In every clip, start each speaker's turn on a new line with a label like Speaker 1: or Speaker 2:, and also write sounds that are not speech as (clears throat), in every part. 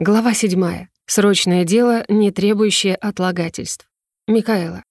Speaker 1: Глава 7. Срочное дело, не требующее отлагательств. Микаэла.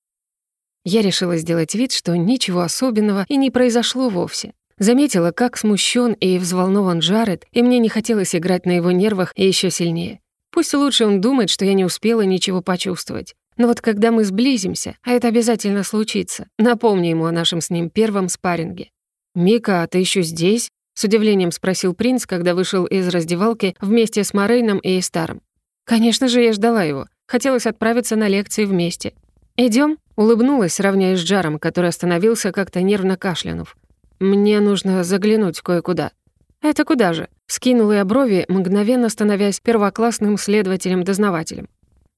Speaker 1: Я решила сделать вид, что ничего особенного и не произошло вовсе. Заметила, как смущен и взволнован Джаред, и мне не хотелось играть на его нервах еще сильнее. Пусть лучше он думает, что я не успела ничего почувствовать. Но вот когда мы сблизимся, а это обязательно случится, напомни ему о нашем с ним первом спарринге. «Мика, а ты еще здесь?» С удивлением спросил принц, когда вышел из раздевалки вместе с Морейном и Эстаром. Конечно же, я ждала его. Хотелось отправиться на лекции вместе. Идем? улыбнулась, равняясь с Джаром, который остановился, как-то нервно кашлянув. «Мне нужно заглянуть кое-куда». «Это куда же?» Скинула я брови, мгновенно становясь первоклассным следователем-дознавателем.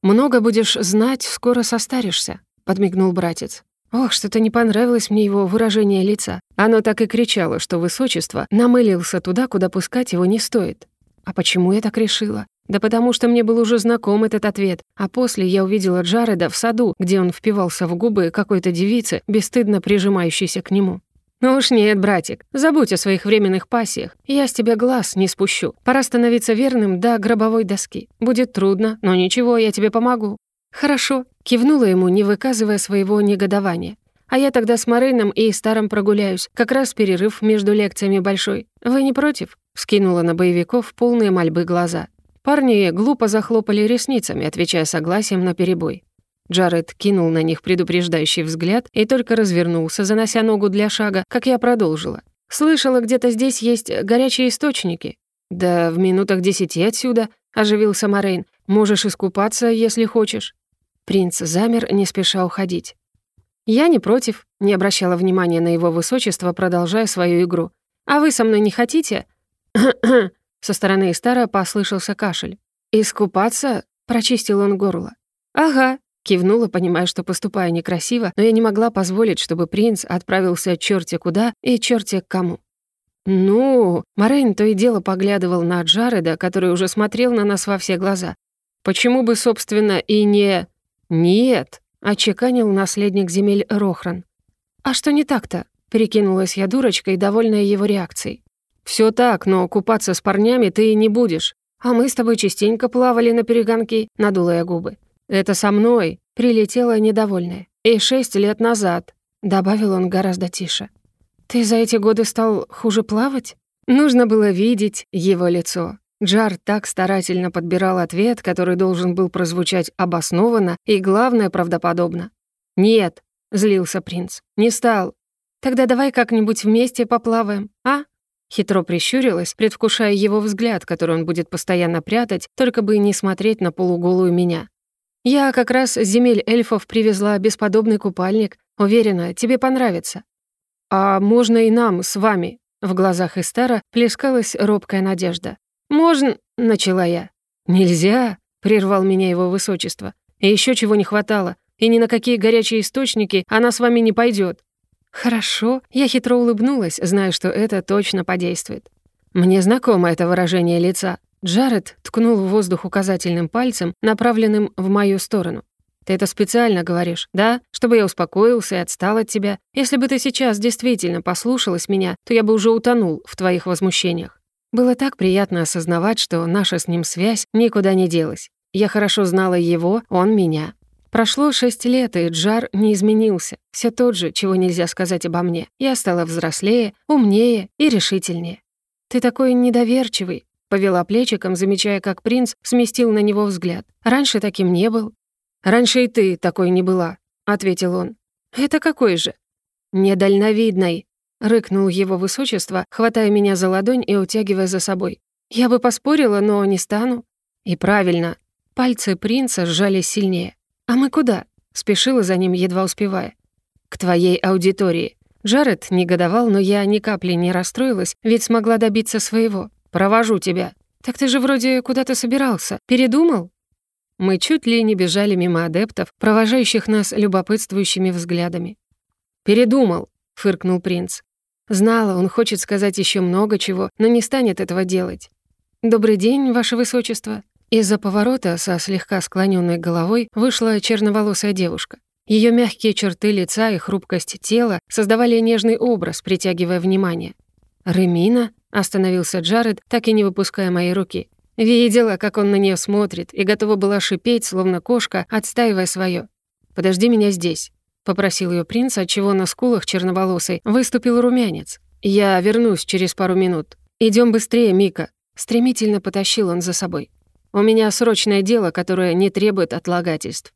Speaker 1: «Много будешь знать, скоро состаришься», — подмигнул братец. Ох, что-то не понравилось мне его выражение лица. Оно так и кричало, что высочество намылился туда, куда пускать его не стоит. А почему я так решила? Да потому что мне был уже знаком этот ответ, а после я увидела Джареда в саду, где он впивался в губы какой-то девицы, бесстыдно прижимающейся к нему. «Ну уж нет, братик, забудь о своих временных пассиях. Я с тебя глаз не спущу. Пора становиться верным до гробовой доски. Будет трудно, но ничего, я тебе помогу». «Хорошо», — кивнула ему, не выказывая своего негодования. «А я тогда с Морейном и Старом прогуляюсь, как раз перерыв между лекциями большой. Вы не против?» — скинула на боевиков полные мольбы глаза. Парни глупо захлопали ресницами, отвечая согласием на перебой. Джаред кинул на них предупреждающий взгляд и только развернулся, занося ногу для шага, как я продолжила. «Слышала, где-то здесь есть горячие источники». «Да в минутах десяти отсюда», — оживился Морейн. «Можешь искупаться, если хочешь». Принц замер, не спеша уходить. Я не против, не обращала внимания на его высочество, продолжая свою игру. «А вы со мной не хотите?» (clears throat) Со стороны Истара послышался кашель. «Искупаться?» — прочистил он горло. «Ага», — кивнула, понимая, что поступаю некрасиво, но я не могла позволить, чтобы принц отправился черти куда и черти к кому. «Ну...» — Морейн то и дело поглядывал на Джареда, который уже смотрел на нас во все глаза. «Почему бы, собственно, и не...» «Нет», — очеканил наследник земель Рохран. «А что не так-то?» — перекинулась я дурочкой, довольная его реакцией. «Всё так, но купаться с парнями ты не будешь. А мы с тобой частенько плавали на перегонки», — надула я губы. «Это со мной», — прилетела недовольная. «И шесть лет назад», — добавил он гораздо тише. «Ты за эти годы стал хуже плавать?» Нужно было видеть его лицо. Джар так старательно подбирал ответ, который должен был прозвучать обоснованно и, главное, правдоподобно. «Нет», — злился принц, — «не стал. Тогда давай как-нибудь вместе поплаваем, а?» Хитро прищурилась, предвкушая его взгляд, который он будет постоянно прятать, только бы не смотреть на полуголую меня. «Я как раз с земель эльфов привезла бесподобный купальник. Уверена, тебе понравится». «А можно и нам с вами?» В глазах Истара плескалась робкая надежда. «Можно...» — начала я. «Нельзя!» — прервал меня его высочество. «И ещё чего не хватало. И ни на какие горячие источники она с вами не пойдёт». «Хорошо». Я хитро улыбнулась, зная, что это точно подействует. Мне знакомо это выражение лица. Джаред ткнул в воздух указательным пальцем, направленным в мою сторону. «Ты это специально говоришь, да? Чтобы я успокоился и отстал от тебя. Если бы ты сейчас действительно послушалась меня, то я бы уже утонул в твоих возмущениях. Было так приятно осознавать, что наша с ним связь никуда не делась. Я хорошо знала его, он меня. Прошло шесть лет, и Джар не изменился. Все тот же, чего нельзя сказать обо мне. Я стала взрослее, умнее и решительнее. «Ты такой недоверчивый», — повела плечиком, замечая, как принц сместил на него взгляд. «Раньше таким не был». «Раньше и ты такой не была», — ответил он. «Это какой же?» «Недальновидной», Рыкнул его высочество, хватая меня за ладонь и утягивая за собой. «Я бы поспорила, но не стану». «И правильно». Пальцы принца сжались сильнее. «А мы куда?» Спешила за ним, едва успевая. «К твоей аудитории». Джаред негодовал, но я ни капли не расстроилась, ведь смогла добиться своего. «Провожу тебя». «Так ты же вроде куда-то собирался. Передумал?» Мы чуть ли не бежали мимо адептов, провожающих нас любопытствующими взглядами. «Передумал», — фыркнул принц. Знала, он хочет сказать еще много чего, но не станет этого делать. «Добрый день, ваше высочество». Из-за поворота со слегка склоненной головой вышла черноволосая девушка. Ее мягкие черты лица и хрупкость тела создавали нежный образ, притягивая внимание. «Ремина?» — остановился Джаред, так и не выпуская моей руки. Видела, как он на нее смотрит, и готова была шипеть, словно кошка, отстаивая свое. «Подожди меня здесь», — попросил ее принц, отчего на скулах черноволосой выступил румянец. «Я вернусь через пару минут. Идем быстрее, Мика». Стремительно потащил он за собой. «У меня срочное дело, которое не требует отлагательств».